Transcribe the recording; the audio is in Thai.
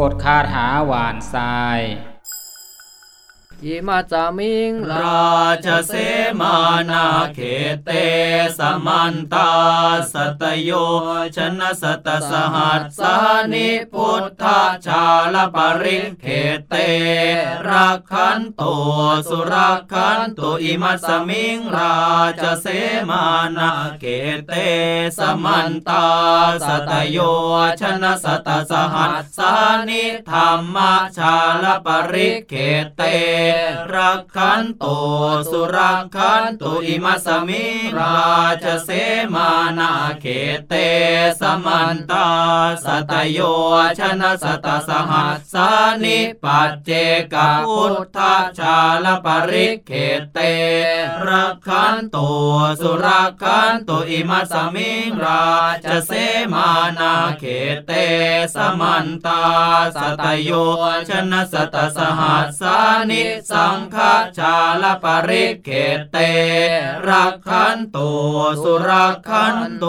บทคาถาหวานทราย อิมาจามิง ราชเสมานาเขเตสมันตาสตโย ชนะสตสหัสสานิพุทธชาลปริเขเต รักขันโตสุรักขันโตอิมัสสมิง ราชเสมานาเขเตสมันตาสตโย ชนะสตสหัสสานิธรรมชาลปริเขเตรักขันโตสุรักขันโตอิมัสมิราชเสมานาเขเตสมันตาสตโยชนะสตสหัสสานิปัจเจกพุทธชาลปริเขเต รักขันโตสุรักขันโตอิมัสสมิราชเสมานาเขเตสมันตาสตโยชนะสตสหัสสานิสังฆชาลปริเกเตรักขันโตสุรักขันโต